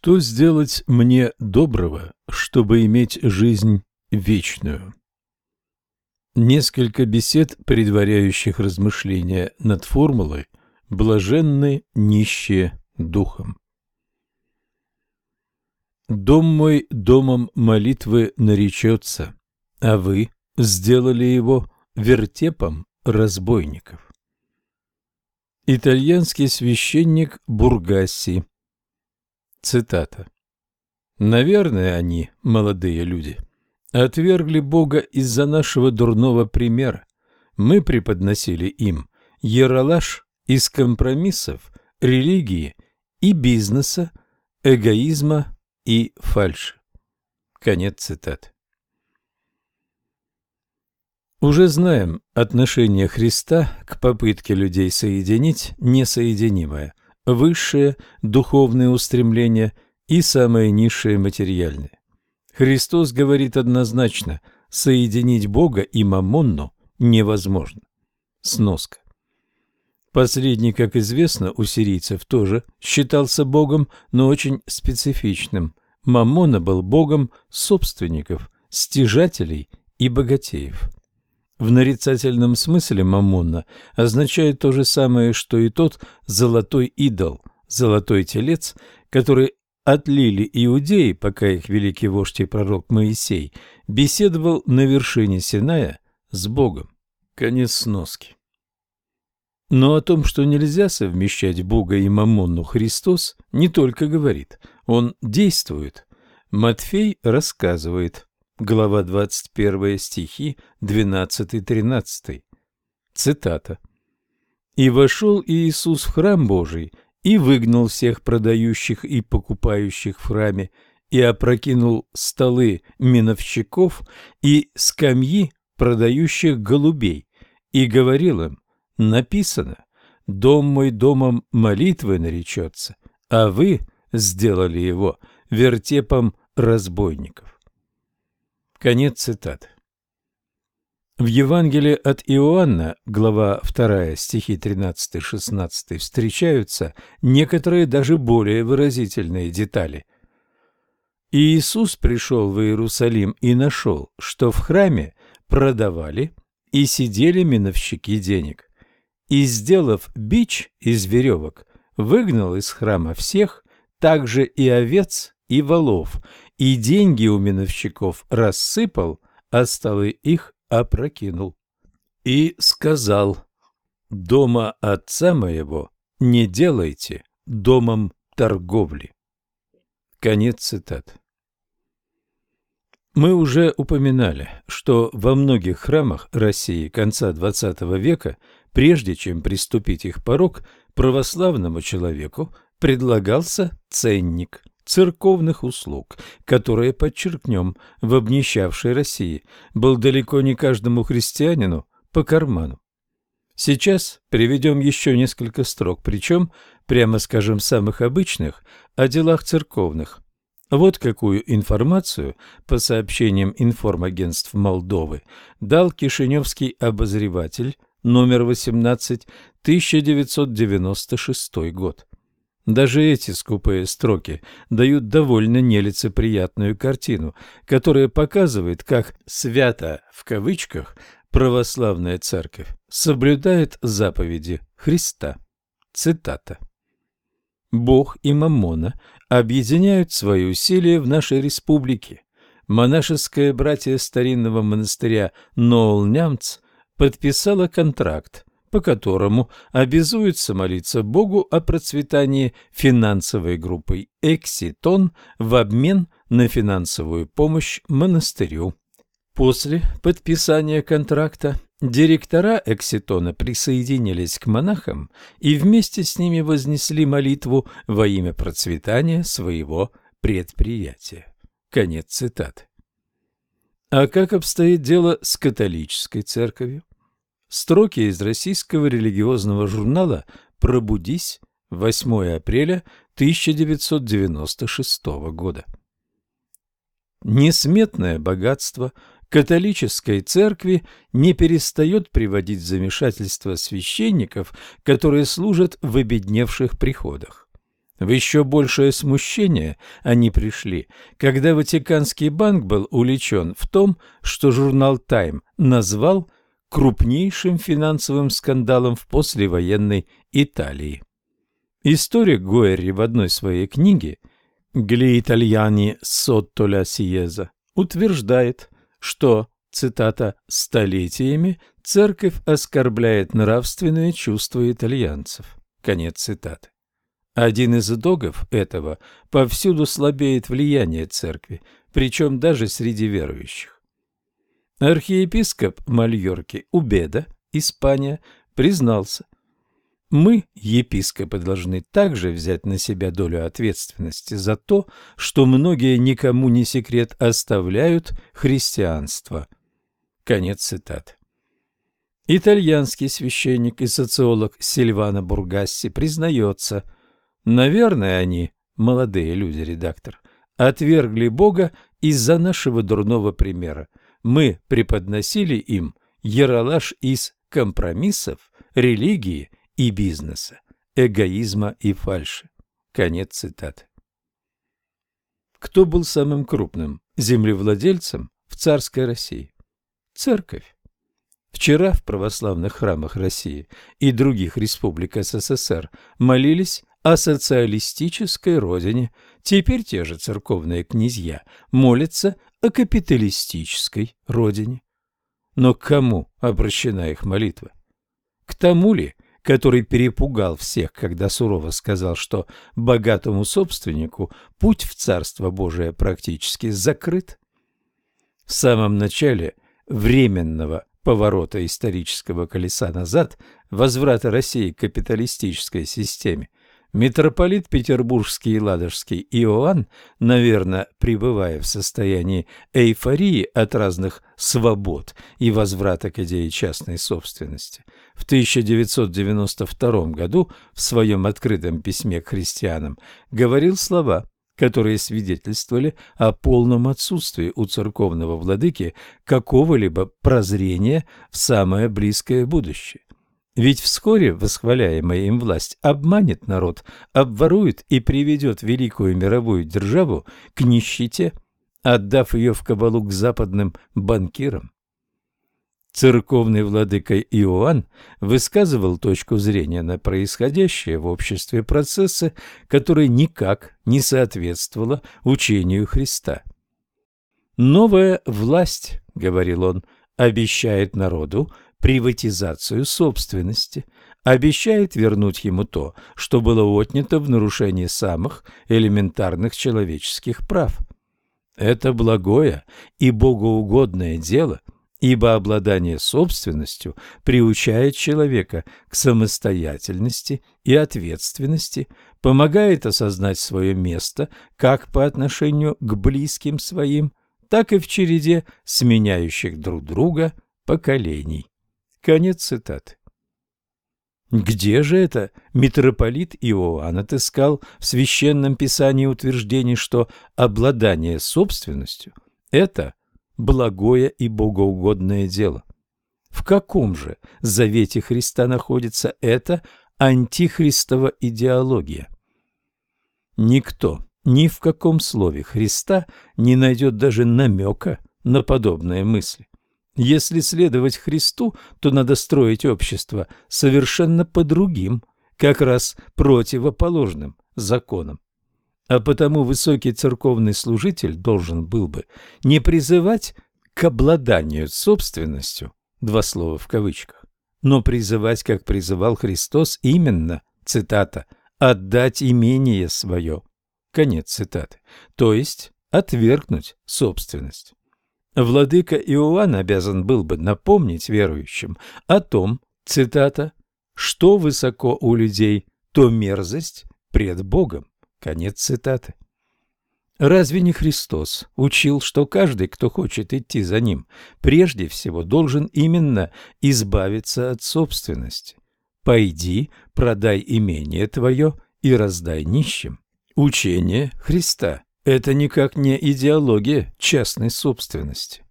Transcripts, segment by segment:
Что сделать мне доброго, чтобы иметь жизнь вечную? Несколько бесед, предваряющих размышления над формулой «блаженны нищие духом». Дом мой домом молитвы наречется, а вы сделали его вертепом разбойников. Итальянский священник Бургасси Цитата. «Наверное, они, молодые люди, отвергли Бога из-за нашего дурного примера. Мы преподносили им яролаж из компромиссов, религии и бизнеса, эгоизма и фальши». Конец цитаты. Уже знаем отношение Христа к попытке людей соединить несоединимое – высшее духовное устремление и самое низшее материальное. Христос говорит однозначно, соединить Бога и Мамонну невозможно. Сноска. Последний, как известно, у сирийцев тоже считался богом, но очень специфичным. Мамона был богом собственников, стяжателей и богатеев. В нарицательном смысле Мамонна означает то же самое, что и тот золотой идол, золотой телец, который отлили иудеи, пока их великий вождь и пророк Моисей беседовал на вершине Синая с Богом. Конец сноски. Но о том, что нельзя совмещать Бога и Мамонну, Христос не только говорит, Он действует. Матфей рассказывает – глава 21 стихи 12-13. Цитата. «И вошел Иисус в храм Божий, и выгнал всех продающих и покупающих в храме, и опрокинул столы миновщиков и скамьи продающих голубей, и говорил им, написано, «Дом мой домом молитвы наречется, а вы сделали его вертепом разбойников». Конец цитаты. В Евангелии от Иоанна, глава 2, стихи 13-16, встречаются некоторые даже более выразительные детали. И Иисус пришел в Иерусалим и нашел, что в храме продавали и сидели миновщики денег. И, сделав бич из веревок, выгнал из храма всех, также и овец, и волов, и деньги у миновщиков рассыпал, а столы их опрокинул. И сказал, «Дома отца моего не делайте домом торговли». Конец цитат. Мы уже упоминали, что во многих храмах России конца XX века, прежде чем приступить их порог, православному человеку предлагался ценник – церковных услуг, которые, подчеркнем, в обнищавшей России был далеко не каждому христианину по карману. Сейчас приведем еще несколько строк, причем, прямо скажем, самых обычных, о делах церковных. Вот какую информацию, по сообщениям информагентств Молдовы, дал Кишиневский обозреватель номер 18, 1996 год. Даже эти скупые строки дают довольно нелицеприятную картину, которая показывает, как «свято» в кавычках православная церковь соблюдает заповеди Христа. Цитата. «Бог и Маммона объединяют свои усилия в нашей республике. Монашеское братье старинного монастыря Ноулнямц подписало контракт по которому обязуется молиться Богу о процветании финансовой группы «Экситон» в обмен на финансовую помощь монастырю. После подписания контракта директора «Экситона» присоединились к монахам и вместе с ними вознесли молитву во имя процветания своего предприятия. Конец цитаты. А как обстоит дело с католической церковью? Строки из российского религиозного журнала «Пробудись» 8 апреля 1996 года. Несметное богатство католической церкви не перестает приводить замешательство священников, которые служат в обедневших приходах. В еще большее смущение они пришли, когда Ватиканский банк был увлечен в том, что журнал «Тайм» назвал крупнейшим финансовым скандалом в послевоенной Италии. Историк Гуэри в одной своей книге «Гли итальяни сотто ля сиеза» утверждает, что, цитата, «столетиями церковь оскорбляет нравственные чувства итальянцев». Конец цитаты. Один из итогов этого – повсюду слабеет влияние церкви, причем даже среди верующих. Архиепископ Мальорки Убеда, Испания, признался, мы, епископы, должны также взять на себя долю ответственности за то, что многие никому не секрет оставляют христианство. Конец цитаты. Итальянский священник и социолог Сильвана Бургасси признается, наверное, они, молодые люди, редактор, отвергли Бога из-за нашего дурного примера. Мы преподносили им яролаж из компромиссов, религии и бизнеса, эгоизма и фальши. Конец цитаты. Кто был самым крупным землевладельцем в царской России? Церковь. Вчера в православных храмах России и других республик СССР молились о социалистической родине. Теперь те же церковные князья молятся о капиталистической родине. Но к кому обращена их молитва? К тому ли, который перепугал всех, когда сурово сказал, что богатому собственнику путь в Царство Божие практически закрыт? В самом начале временного поворота исторического колеса назад, возврата России к капиталистической системе, Митрополит Петербургский и Ладожский Иоанн, наверное, пребывая в состоянии эйфории от разных свобод и возврата к идее частной собственности, в 1992 году в своем открытом письме к христианам говорил слова, которые свидетельствовали о полном отсутствии у церковного владыки какого-либо прозрения в самое близкое будущее. Ведь вскоре восхваляемая им власть обманет народ, обворует и приведет великую мировую державу к нищете, отдав ее в кабалу к западным банкирам. Церковный владыка Иоанн высказывал точку зрения на происходящее в обществе процессы, которые никак не соответствовало учению Христа. «Новая власть, — говорил он, — обещает народу приватизацию собственности, обещает вернуть ему то, что было отнято в нарушении самых элементарных человеческих прав. Это благое и богоугодное дело, ибо обладание собственностью приучает человека к самостоятельности и ответственности, помогает осознать свое место как по отношению к близким своим, так и в череде сменяющих друг друга поколений. Конец цитаты. Где же это митрополит Иоанн отыскал в священном писании утверждение, что обладание собственностью – это благое и богоугодное дело? В каком же завете Христа находится эта антихристова идеология? Никто ни в каком слове Христа не найдет даже намека на подобные мысли. Если следовать Христу, то надо строить общество совершенно по другим, как раз противоположным законам. А потому высокий церковный служитель должен был бы не призывать к обладанию собственностью, два слова в кавычках, но призывать, как призывал Христос, именно, цитата, «отдать имение свое», конец цитаты, то есть отвергнуть собственность. Владыка Иоанн обязан был бы напомнить верующим о том, цитата, «что высоко у людей, то мерзость пред Богом». Конец цитаты. Разве не Христос учил, что каждый, кто хочет идти за Ним, прежде всего должен именно избавиться от собственности? «Пойди, продай имение твое и раздай нищим». Учение Христа. Это никак не идеология частной собственности.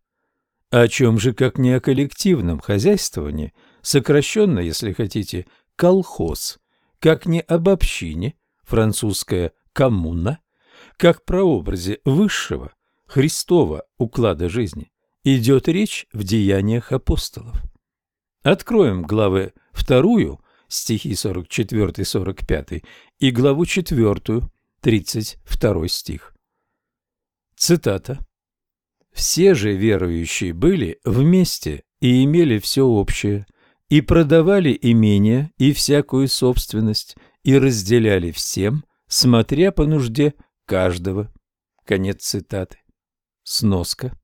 О чем же, как не о коллективном хозяйствовании, сокращенно, если хотите, колхоз, как не об общине, французское «коммуна», как прообразе высшего, Христова уклада жизни, идет речь в деяниях апостолов. Откроем главы вторую, стихи 44-45, и главу четвертую, 32 стих. Цитата. «Все же верующие были вместе и имели все общее, и продавали имения и всякую собственность, и разделяли всем, смотря по нужде каждого». Конец цитаты. Сноска.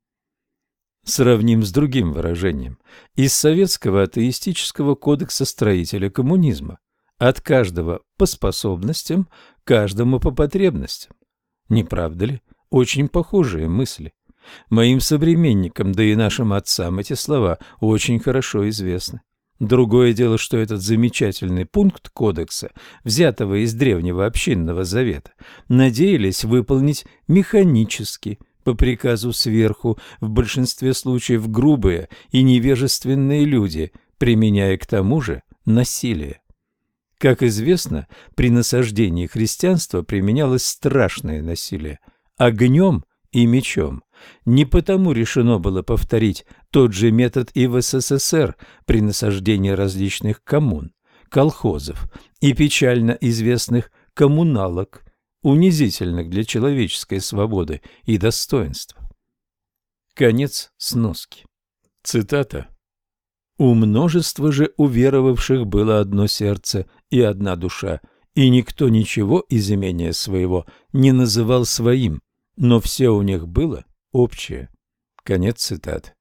Сравним с другим выражением. Из Советского атеистического кодекса строителя коммунизма. От каждого по способностям, каждому по потребностям. Не правда ли? Очень похожие мысли. Моим современникам, да и нашим отцам эти слова очень хорошо известны. Другое дело, что этот замечательный пункт кодекса, взятого из древнего общинного завета, надеялись выполнить механически, по приказу сверху, в большинстве случаев грубые и невежественные люди, применяя к тому же насилие. Как известно, при насаждении христианства применялось страшное насилие – огнем и мечом. Не потому решено было повторить тот же метод и в СССР при насаждении различных коммун, колхозов и печально известных коммуналок, унизительных для человеческой свободы и достоинства. Конец сноски. Цитата. «У множества же уверовавших было одно сердце и одна душа, и никто ничего из имения своего не называл своим, но все у них было общее. Конец цитаты.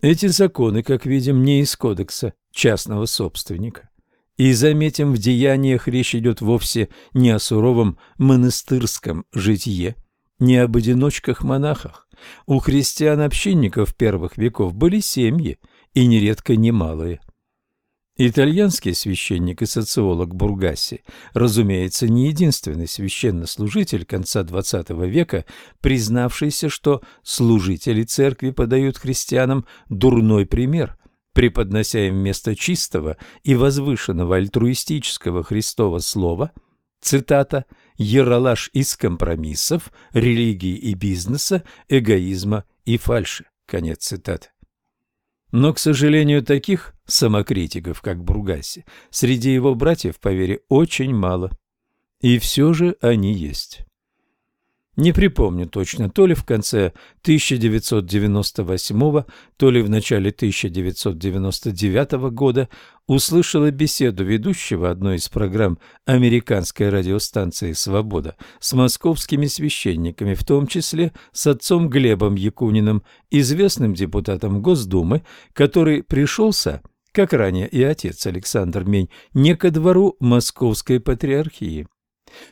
Эти законы, как видим, не из кодекса частного собственника. И, заметим, в деяниях речь идет вовсе не о суровом монастырском житье, не об одиночках-монахах. У христиан-общинников первых веков были семьи, и нередко немалые. Итальянский священник и социолог Бургаси, разумеется, не единственный священнослужитель конца XX века, признавшийся, что служители церкви подают христианам дурной пример, преподнося им вместо чистого и возвышенного альтруистического Христова слова, цитата, «ералаш из компромиссов, религии и бизнеса, эгоизма и фальши», конец цитаты. Но, к сожалению, таких самокритиков, как Бургаси, среди его братьев по вере очень мало. И все же они есть. Не припомню точно, то ли в конце 1998, то ли в начале 1999 года услышала беседу ведущего одной из программ американской радиостанции «Свобода» с московскими священниками, в том числе с отцом Глебом Якуниным, известным депутатом Госдумы, который пришелся, как ранее и отец Александр Мень, не ко двору Московской Патриархии.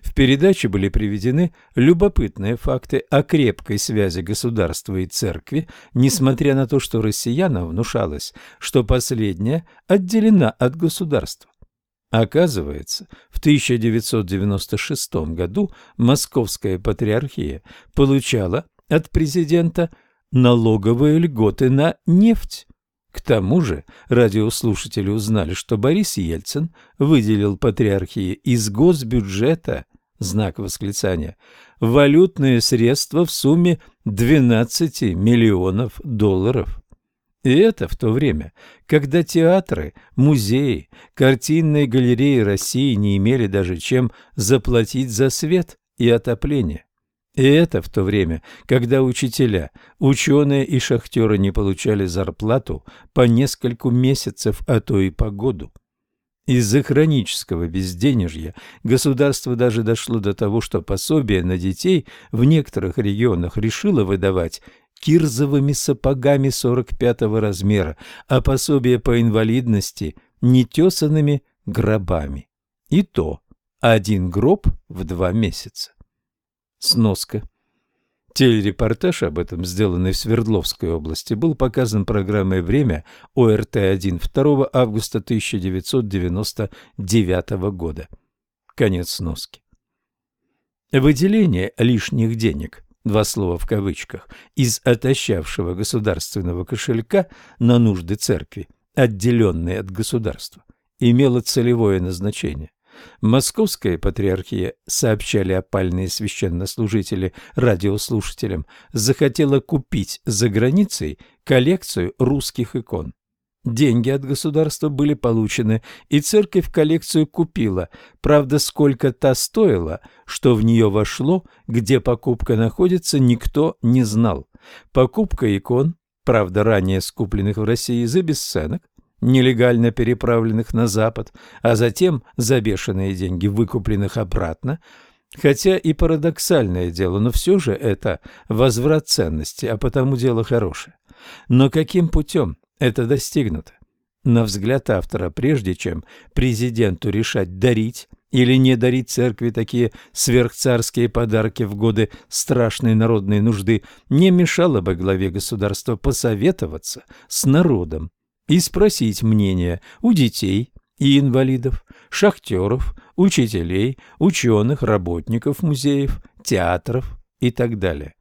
В передаче были приведены любопытные факты о крепкой связи государства и церкви, несмотря на то, что россиянам внушалось, что последняя отделена от государства. Оказывается, в 1996 году Московская патриархия получала от президента налоговые льготы на нефть. К тому же радиослушатели узнали, что Борис Ельцин выделил патриархии из госбюджета, знак восклицания, валютные средства в сумме 12 миллионов долларов. И это в то время, когда театры, музеи, картинные галереи России не имели даже чем заплатить за свет и отопление. И это в то время, когда учителя, ученые и шахтеры не получали зарплату по нескольку месяцев, а то и по году. Из-за хронического безденежья государство даже дошло до того, что пособие на детей в некоторых регионах решило выдавать кирзовыми сапогами 45-го размера, а пособие по инвалидности – нетесанными гробами. И то один гроб в два месяца. Сноска. Телерепортаж об этом, сделанный в Свердловской области, был показан программой «Время» ОРТ-1 2 августа 1999 года. Конец сноски. Выделение лишних денег, два слова в кавычках, из отощавшего государственного кошелька на нужды церкви, отделенные от государства, имело целевое назначение Московская патриархия, сообщали опальные священнослужители радиослушателям, захотела купить за границей коллекцию русских икон. Деньги от государства были получены, и церковь коллекцию купила. Правда, сколько та стоила, что в нее вошло, где покупка находится, никто не знал. Покупка икон, правда, ранее скупленных в России за бесценок, нелегально переправленных на Запад, а затем за бешеные деньги выкупленных обратно, хотя и парадоксальное дело, но все же это возврат ценности, а потому дело хорошее. Но каким путем? это достигнуто. На взгляд автора, прежде чем президенту решать дарить или не дарить церкви такие сверхцарские подарки в годы страшной народной нужды, не мешало бы главе государства посоветоваться с народом и спросить мнения у детей и инвалидов, шахтеров, учителей, ученых, работников музеев, театров и так далее.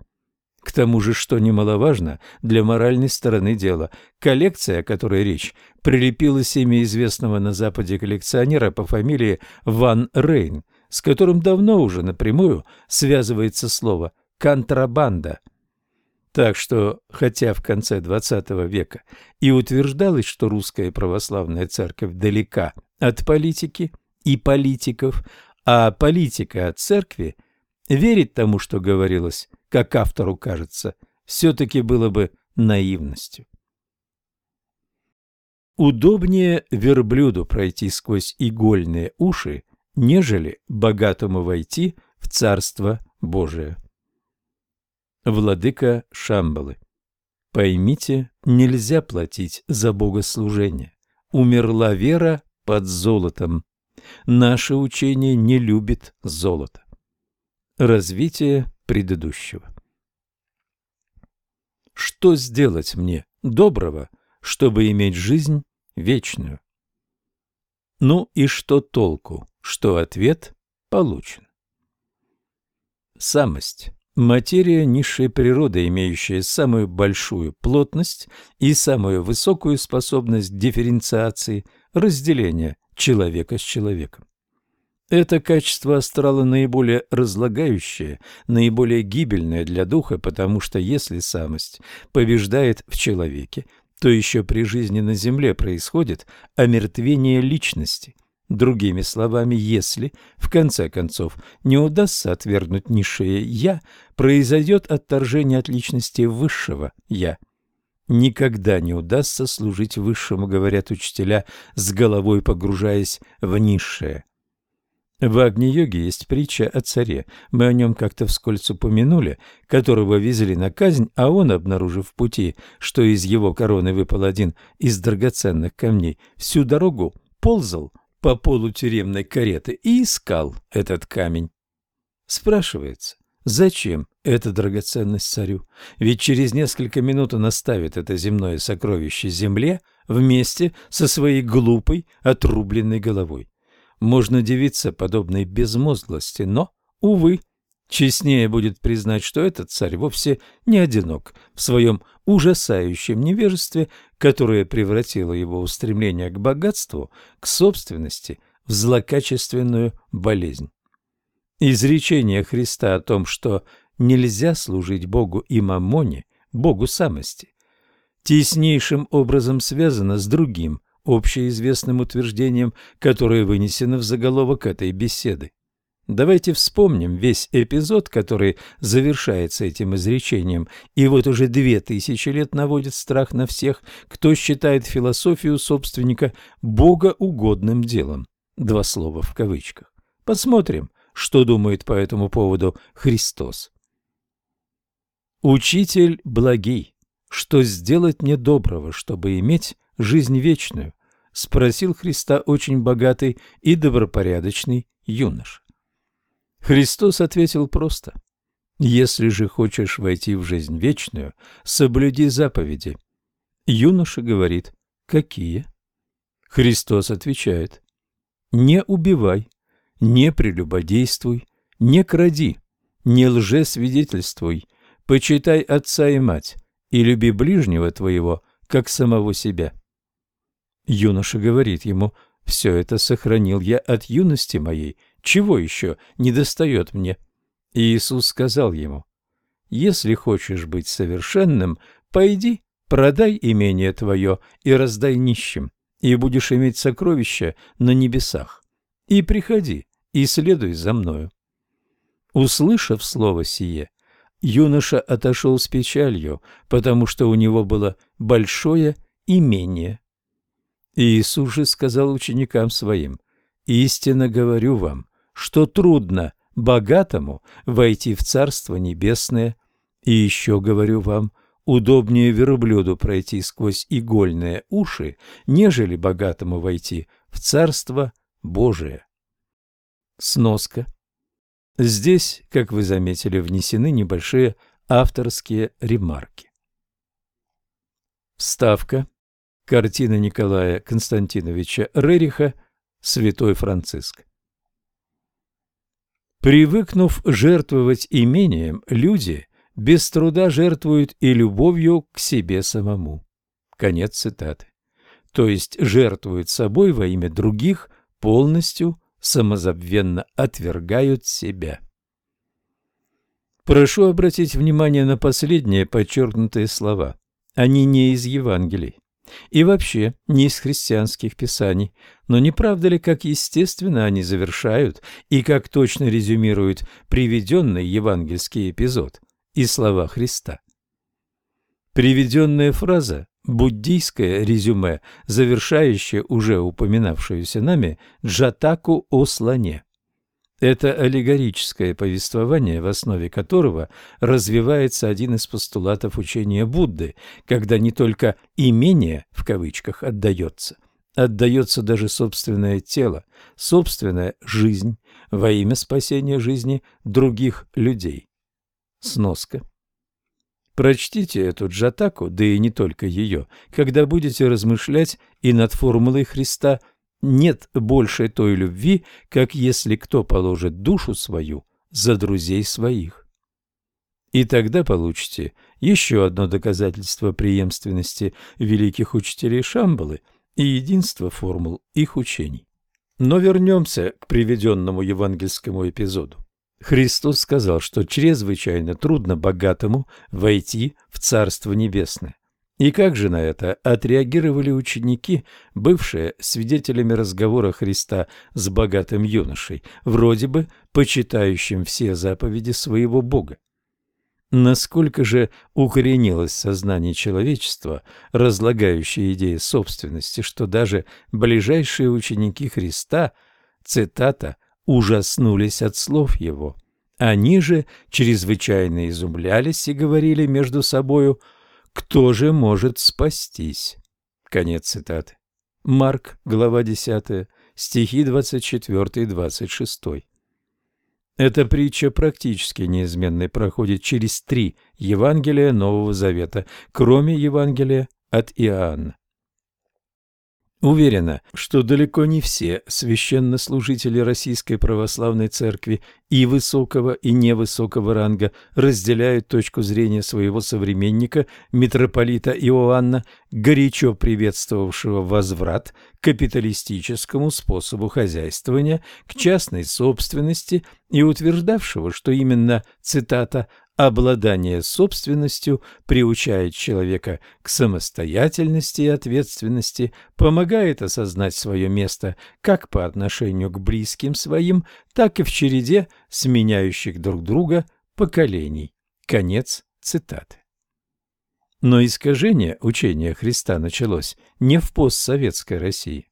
К тому же, что немаловажно для моральной стороны дела, коллекция, о которой речь, прилепилась имя известного на Западе коллекционера по фамилии Ван Рейн, с которым давно уже напрямую связывается слово «контрабанда». Так что, хотя в конце XX века и утверждалось, что русская православная церковь далека от политики и политиков, а политика от церкви, верить тому, что говорилось – как автору кажется, все-таки было бы наивностью. Удобнее верблюду пройти сквозь игольные уши, нежели богатому войти в Царство Божие. Владыка Шамбалы Поймите, нельзя платить за богослужение. Умерла вера под золотом. Наше учение не любит золото. Развитие предыдущего. Что сделать мне доброго, чтобы иметь жизнь вечную? Ну и что толку, что ответ получен? Самость – материя низшей природы, имеющая самую большую плотность и самую высокую способность дифференциации, разделения человека с человеком. Это качество астрала наиболее разлагающее, наиболее гибельное для духа, потому что если самость побеждает в человеке, то еще при жизни на земле происходит омертвение личности. Другими словами, если, в конце концов, не удастся отвергнуть низшее «я», произойдет отторжение от личности высшего «я». Никогда не удастся служить высшему, говорят учителя, с головой погружаясь в низшее. В Агни-йоге есть притча о царе, мы о нем как-то вскользь упомянули, которого везли на казнь, а он, обнаружив в пути, что из его короны выпал один из драгоценных камней, всю дорогу ползал по полу тюремной кареты и искал этот камень. Спрашивается, зачем эта драгоценность царю? Ведь через несколько минут он оставит это земное сокровище земле вместе со своей глупой отрубленной головой. Можно дивиться подобной безмозглости, но, увы, честнее будет признать, что этот царь вовсе не одинок в своем ужасающем невежестве, которое превратило его устремление к богатству, к собственности, в злокачественную болезнь. Изречение Христа о том, что нельзя служить Богу и мамоне, Богу самости, теснейшим образом связано с другим общеизвестным утверждением, которое вынесено в заголовок этой беседы. Давайте вспомним весь эпизод, который завершается этим изречением, и вот уже две тысячи лет наводит страх на всех, кто считает философию собственника богоугодным делом. Два слова в кавычках. Посмотрим, что думает по этому поводу Христос. «Учитель благий, что сделать мне доброго, чтобы иметь жизнь вечную? — спросил Христа очень богатый и добропорядочный юноша. Христос ответил просто. «Если же хочешь войти в жизнь вечную, соблюди заповеди». Юноша говорит, «Какие?» Христос отвечает, «Не убивай, не прелюбодействуй, не кради, не лжесвидетельствуй, почитай отца и мать и люби ближнего твоего, как самого себя». Юноша говорит ему, Все это сохранил я от юности моей. Чего еще не достает мне? Иисус сказал ему, «Если хочешь быть совершенным, пойди, продай имение твое и раздай нищим, и будешь иметь сокровища на небесах. И приходи, и следуй за мною». Услышав слово сие, юноша отошел с печалью, потому что у него было большое имение. Иисус же сказал ученикам своим, «Истинно говорю вам, что трудно богатому войти в Царство Небесное, и еще говорю вам, удобнее верблюду пройти сквозь игольные уши, нежели богатому войти в Царство Божие». Сноска Здесь, как вы заметили, внесены небольшие авторские ремарки. Вставка. Картина Николая Константиновича Рериха «Святой Франциск». Привыкнув жертвовать имением, люди без труда жертвуют и любовью к себе самому. Конец цитаты. То есть жертвуют собой во имя других полностью самозабвенно отвергают себя. Прошу обратить внимание на последние подчеркнутые слова. Они не из Евангелий и вообще не из христианских писаний, но не правда ли, как естественно они завершают и как точно резюмируют приведенный евангельский эпизод и слова Христа? Приведенная фраза буддийское резюме, завершающее уже упоминавшуюся нами джатаку о слоне. Это аллегорическое повествование, в основе которого развивается один из постулатов учения Будды, когда не только «имение» в кавычках отдается, отдается даже собственное тело, собственная жизнь во имя спасения жизни других людей. Сноска. Прочтите эту джатаку, да и не только ее, когда будете размышлять и над формулой Христа «нет больше той любви, как если кто положит душу свою за друзей своих». И тогда получите еще одно доказательство преемственности великих учителей Шамбалы и единства формул их учений. Но вернемся к приведенному евангельскому эпизоду. Христос сказал, что чрезвычайно трудно богатому войти в Царство Небесное. И как же на это отреагировали ученики, бывшие свидетелями разговора Христа с богатым юношей, вроде бы почитающим все заповеди своего Бога? Насколько же укоренилось сознание человечества, разлагающее идеи собственности, что даже ближайшие ученики Христа, цитата, ужаснулись от слов его. Они же чрезвычайно изумлялись и говорили между собою «Кто же может спастись?» Конец цитаты. Марк, глава 10, стихи 24 и 26. Эта притча практически неизменно проходит через три Евангелия Нового Завета, кроме Евангелия от Иоанна. Уверена, что далеко не все священнослужители Российской Православной Церкви и высокого, и невысокого ранга разделяют точку зрения своего современника, митрополита Иоанна, горячо приветствовавшего возврат к капиталистическому способу хозяйствования, к частной собственности и утверждавшего, что именно, цитата, Обладание собственностью приучает человека к самостоятельности и ответственности, помогает осознать свое место как по отношению к близким своим, так и в череде сменяющих друг друга поколений. Конец цитаты. Но искажение учения Христа началось не в постсоветской России.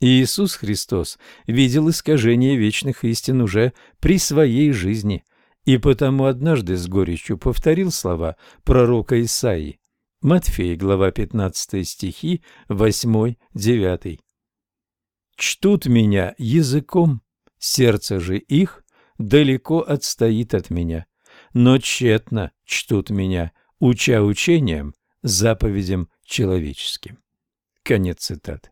Иисус Христос видел искажение вечных истин уже при своей жизни – и потому однажды с горечью повторил слова пророка Исаии. Матфей, глава 15 стихи, 8-9. «Чтут меня языком, сердце же их далеко отстоит от меня, но тщетно чтут меня, уча учением, заповедям человеческим». Конец цитаты.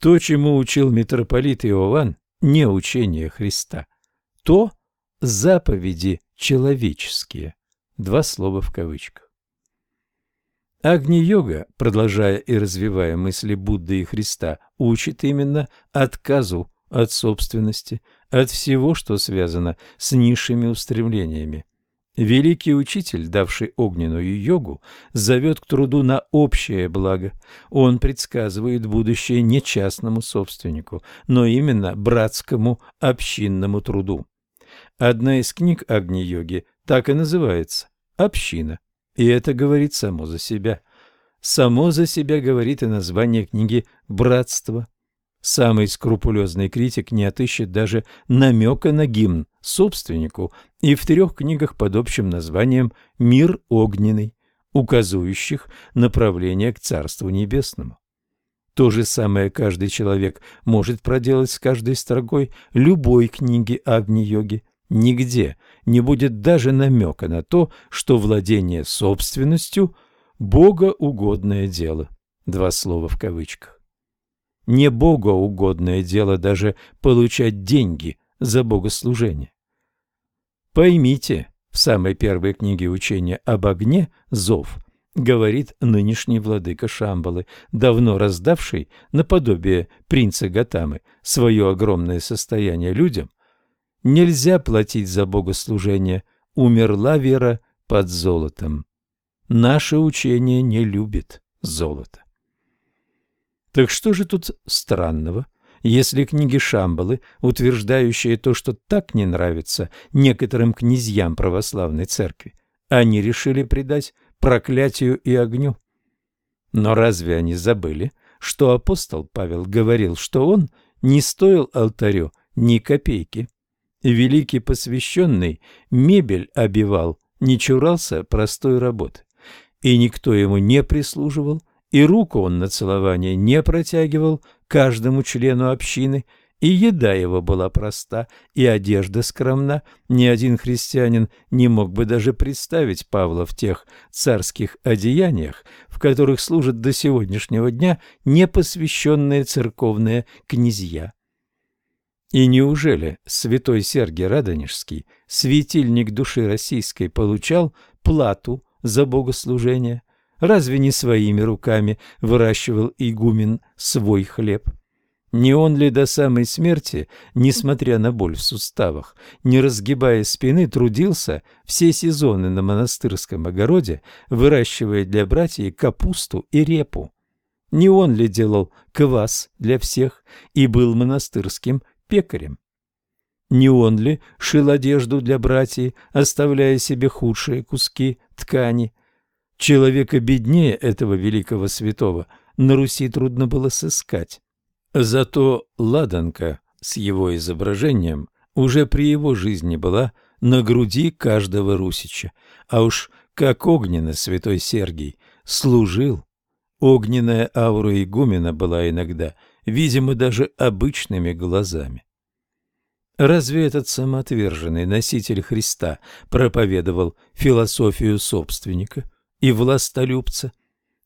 То, чему учил митрополит Иоанн, не учение Христа. То, заповеди человеческие. Два слова в кавычках. Агни-йога, продолжая и развивая мысли Будды и Христа, учит именно отказу от собственности, от всего, что связано с низшими устремлениями. Великий учитель, давший огненную йогу, зовет к труду на общее благо. Он предсказывает будущее не частному собственнику, но именно братскому общинному труду. Одна из книг Агни-йоги так и называется «Община». И это говорит само за себя. Само за себя говорит и название книги «Братство». Самый скрупулезный критик не отыщет даже намека на гимн собственнику и в трех книгах под общим названием «Мир огненный», указывающих направление к Царству Небесному. То же самое каждый человек может проделать с каждой строкой любой книги Агни-йоги. Нигде не будет даже намека на то, что владение собственностью – богоугодное дело. Два слова в кавычках. Не богоугодное дело даже получать деньги за богослужение. Поймите, в самой первой книге учения об огне «Зов» говорит нынешний владыка Шамбалы, давно раздавший, наподобие принца Гатамы, свое огромное состояние людям, Нельзя платить за богослужение. Умерла вера под золотом. Наше учение не любит золото. Так что же тут странного, если книги Шамбалы, утверждающие то, что так не нравится некоторым князьям православной церкви, они решили предать проклятию и огню? Но разве они забыли, что апостол Павел говорил, что он не стоил алтарю ни копейки? Великий посвященный мебель обивал, не чурался простой работы. И никто ему не прислуживал, и руку он на целование не протягивал каждому члену общины, и еда его была проста, и одежда скромна. Ни один христианин не мог бы даже представить Павла в тех царских одеяниях, в которых служат до сегодняшнего дня непосвященные церковные князья. И неужели святой Сергий Радонежский, светильник души российской, получал плату за богослужение? Разве не своими руками выращивал игумен свой хлеб? Не он ли до самой смерти, несмотря на боль в суставах, не разгибая спины, трудился все сезоны на монастырском огороде, выращивая для братьев капусту и репу? Не он ли делал квас для всех и был монастырским пекарем. Не он ли шил одежду для братьев, оставляя себе худшие куски ткани? Человека беднее этого великого святого на Руси трудно было сыскать. Зато ладанка с его изображением уже при его жизни была на груди каждого русича, а уж как огненно святой Сергий служил. Огненная аура игумена была иногда – видимо даже обычными глазами. Разве этот самоотверженный носитель Христа проповедовал философию собственника и властолюбца?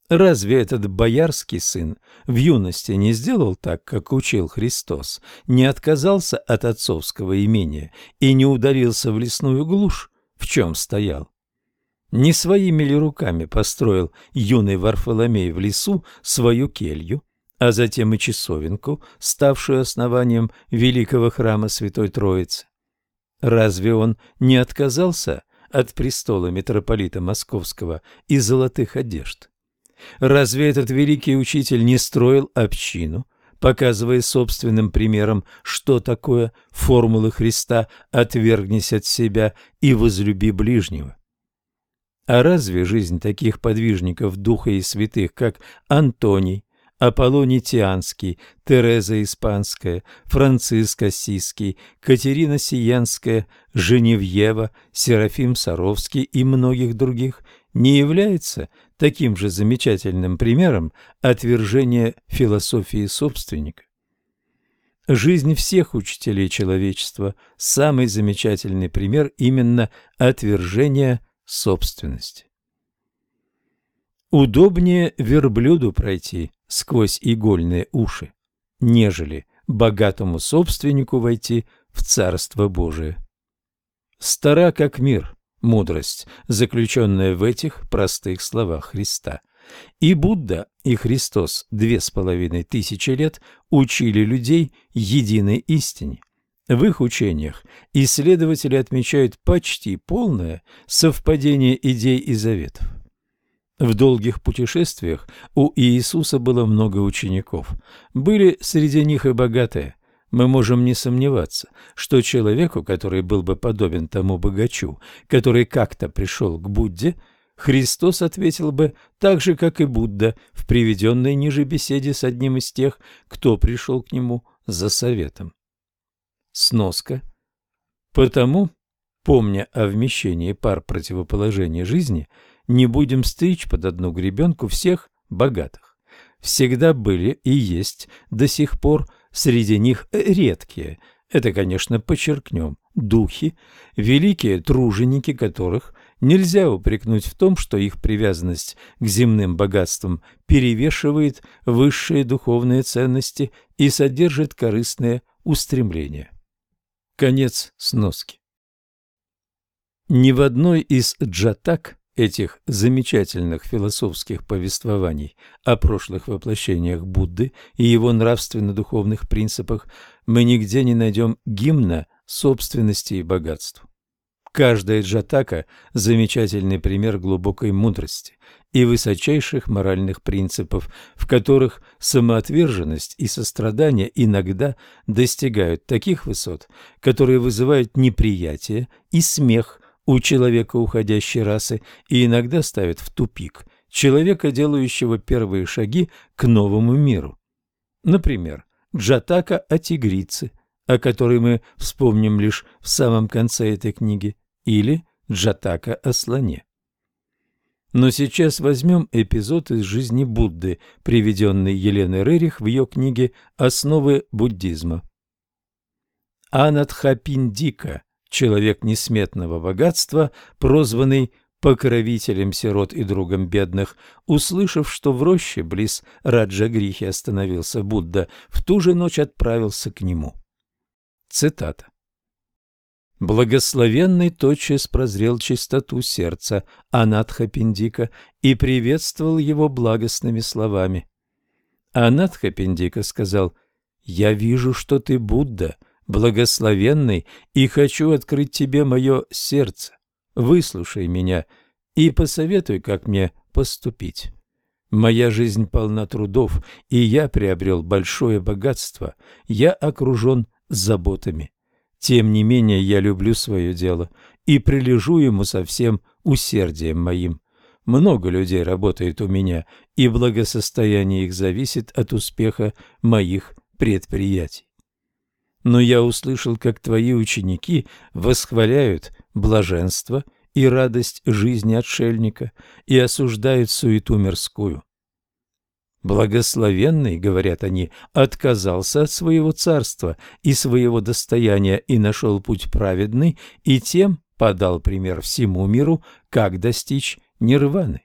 Разве этот боярский сын в юности не сделал так, как учил Христос, не отказался от отцовского имения и не удалился в лесную глушь, в чем стоял? Не своими ли руками построил юный Варфоломей в лесу свою келью? А затем и часовенку, ставшую основанием великого храма Святой Троицы. Разве он не отказался от престола митрополита Московского и золотых одежд? Разве этот великий учитель не строил общину, показывая собственным примером, что такое формулы Христа «отвергнись от себя и возлюби ближнего»? А разве жизнь таких подвижников Духа и Святых, как Антоний, Аполлоний Тианский, Тереза Испанская, Франциск Осиский, Катерина Сиенская, Женевьева, Серафим Саровский и многих других не является таким же замечательным примером отвержения философии собственника. Жизнь всех учителей человечества – самый замечательный пример именно отвержения собственности. Удобнее верблюду пройти сквозь игольные уши, нежели богатому собственнику войти в Царство Божие. Стара как мир мудрость, заключенная в этих простых словах Христа. И Будда, и Христос две с половиной тысячи лет учили людей единой истине. В их учениях исследователи отмечают почти полное совпадение идей и заветов. В долгих путешествиях у Иисуса было много учеников. Были среди них и богатые. Мы можем не сомневаться, что человеку, который был бы подобен тому богачу, который как-то пришел к Будде, Христос ответил бы так же, как и Будда в приведенной ниже беседе с одним из тех, кто пришел к нему за советом. Сноска. Потому, помня о вмещении пар противоположения жизни, не будем стричь под одну гребенку всех богатых. Всегда были и есть до сих пор среди них редкие, это, конечно, подчеркнем, духи, великие труженики которых нельзя упрекнуть в том, что их привязанность к земным богатствам перевешивает высшие духовные ценности и содержит корыстные устремления. Конец сноски. Ни в одной из джатак этих замечательных философских повествований о прошлых воплощениях Будды и его нравственно-духовных принципах мы нигде не найдем гимна собственности и богатству. Каждая джатака – замечательный пример глубокой мудрости и высочайших моральных принципов, в которых самоотверженность и сострадание иногда достигают таких высот, которые вызывают неприятие и смех у человека уходящей расы и иногда ставят в тупик человека, делающего первые шаги к новому миру. Например, джатака о тигрице, о которой мы вспомним лишь в самом конце этой книги, или Джатака о слоне. Но сейчас возьмем эпизод из жизни Будды, приведенный Еленой Рерих в ее книге «Основы буддизма». Анадхапиндика, человек несметного богатства, прозванный покровителем сирот и другом бедных, услышав, что в роще близ Раджагрихи остановился Будда, в ту же ночь отправился к нему. Цитата. Благословенный тотчас прозрел чистоту сердца Анатхапиндика и приветствовал его благостными словами. Анатхапиндика сказал, «Я вижу, что ты Будда, благословенный, и хочу открыть тебе мое сердце. Выслушай меня и посоветуй, как мне поступить». Моя жизнь полна трудов, и я приобрел большое богатство. Я окружен заботами. Тем не менее я люблю свое дело и прилежу ему со всем усердием моим. Много людей работает у меня, и благосостояние их зависит от успеха моих предприятий. Но я услышал, как твои ученики восхваляют блаженство и радость жизни отшельника и осуждают суету мирскую. Благословенный, говорят они, отказался от своего царства и своего достояния и нашел путь праведный, и тем подал пример всему миру, как достичь нирваны.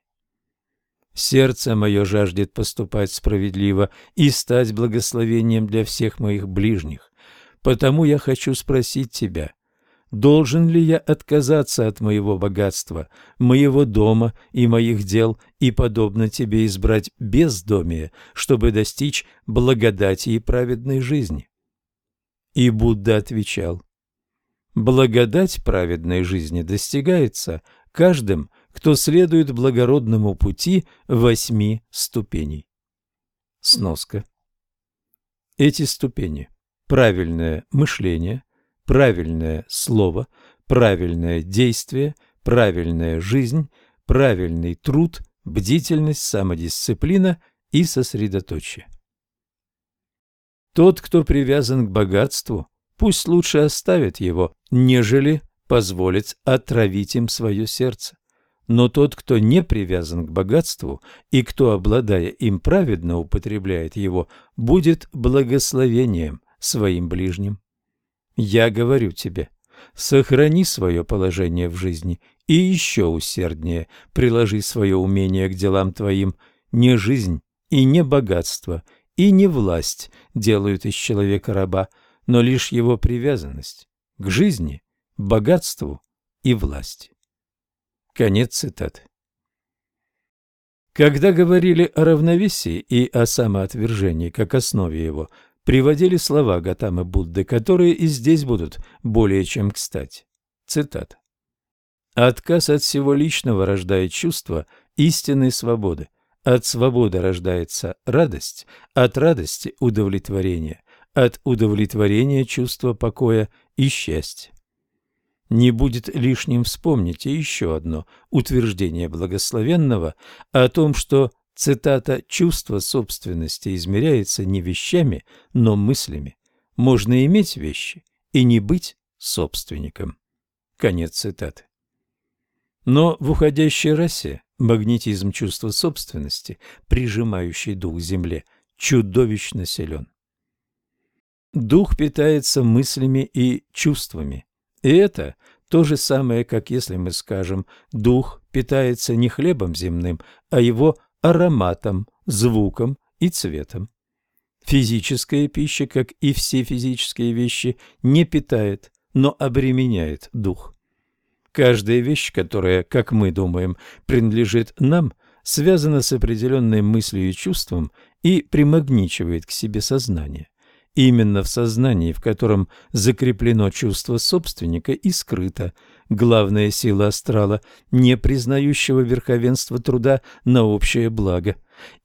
Сердце мое жаждет поступать справедливо и стать благословением для всех моих ближних. Потому я хочу спросить тебя, Должен ли я отказаться от моего богатства, моего дома и моих дел и, подобно тебе, избрать бездомие, чтобы достичь благодати и праведной жизни? И Будда отвечал, благодать праведной жизни достигается каждым, кто следует благородному пути восьми ступеней. Сноска. Эти ступени – правильное мышление – правильное слово, правильное действие, правильная жизнь, правильный труд, бдительность, самодисциплина и сосредоточие. Тот, кто привязан к богатству, пусть лучше оставит его, нежели позволит отравить им свое сердце. Но тот, кто не привязан к богатству и кто, обладая им праведно, употребляет его, будет благословением своим ближним. Я говорю тебе, сохрани свое положение в жизни и еще усерднее приложи свое умение к делам твоим. Не жизнь и не богатство и не власть делают из человека раба, но лишь его привязанность к жизни, богатству и власти. Конец цитаты. Когда говорили о равновесии и о самоотвержении как основе его, приводили слова Гатамы Будды, которые и здесь будут более чем кстати. Цитата. «Отказ от всего личного рождает чувство истинной свободы. От свободы рождается радость, от радости – удовлетворение, от удовлетворения – чувство покоя и счастья. Не будет лишним вспомнить и еще одно утверждение благословенного о том, что, цитата, «чувство собственности измеряется не вещами, но мыслями. Можно иметь вещи и не быть собственником». Конец цитаты. Но в уходящей расе магнетизм чувства собственности, прижимающий дух к земле, чудовищно силен. Дух питается мыслями и чувствами. И это то же самое, как если мы скажем, дух питается не хлебом земным, а его ароматом, звуком и цветом. Физическая пища, как и все физические вещи, не питает, но обременяет дух. Каждая вещь, которая, как мы думаем, принадлежит нам, связана с определенной мыслью и чувством и примагничивает к себе сознание. Именно в сознании, в котором закреплено чувство собственника и скрыто главная сила астрала, не признающего верховенства труда на общее благо.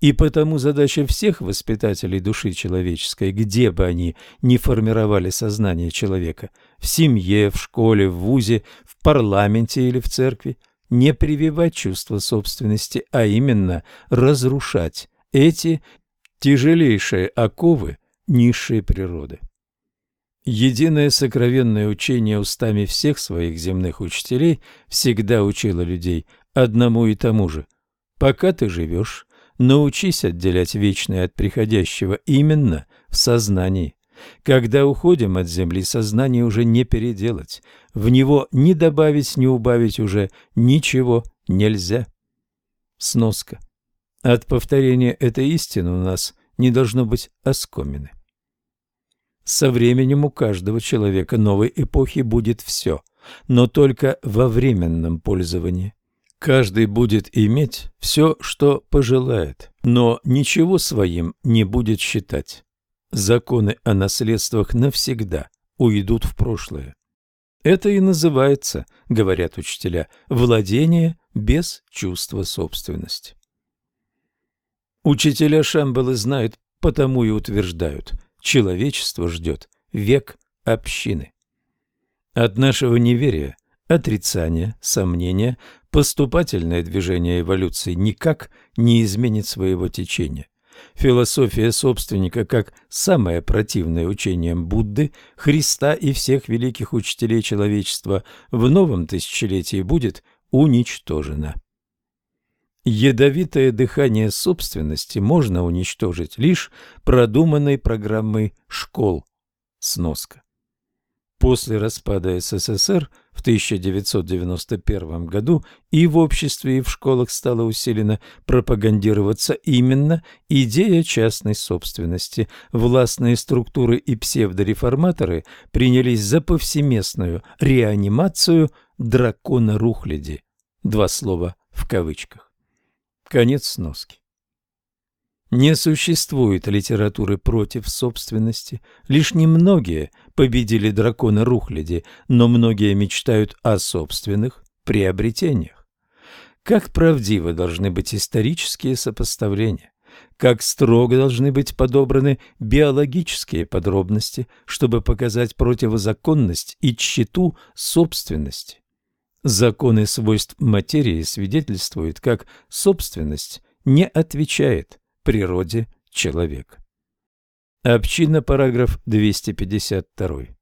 И потому задача всех воспитателей души человеческой, где бы они ни формировали сознание человека, в семье, в школе, в вузе, в парламенте или в церкви, не прививать чувство собственности, а именно разрушать эти тяжелейшие оковы, низшей природы. Единое сокровенное учение устами всех своих земных учителей всегда учило людей одному и тому же. Пока ты живешь, научись отделять вечное от приходящего именно в сознании. Когда уходим от земли, сознание уже не переделать. В него ни добавить, ни убавить уже ничего нельзя. Сноска. От повторения этой истины у нас не должно быть оскомины. Со временем у каждого человека новой эпохи будет все, но только во временном пользовании. Каждый будет иметь все, что пожелает, но ничего своим не будет считать. Законы о наследствах навсегда уйдут в прошлое. Это и называется, говорят учителя, владение без чувства собственности. Учителя Шамбалы знают, потому и утверждают – человечество ждет век общины. От нашего неверия, отрицания, сомнения, поступательное движение эволюции никак не изменит своего течения. Философия собственника, как самое противное учением Будды, Христа и всех великих учителей человечества, в новом тысячелетии будет уничтожена. Ядовитое дыхание собственности можно уничтожить лишь продуманной программой школ. Сноска. После распада СССР в 1991 году и в обществе, и в школах стала усиленно пропагандироваться именно идея частной собственности. Властные структуры и псевдореформаторы принялись за повсеместную реанимацию дракона Рухляди. Два слова в кавычках. Конец сноски. Не существует литературы против собственности. Лишь немногие победили дракона Рухляди, но многие мечтают о собственных приобретениях. Как правдивы должны быть исторические сопоставления, как строго должны быть подобраны биологические подробности, чтобы показать противозаконность и тщету собственности. Законы свойств материи свидетельствуют, как собственность не отвечает природе человека. Община, параграф 252.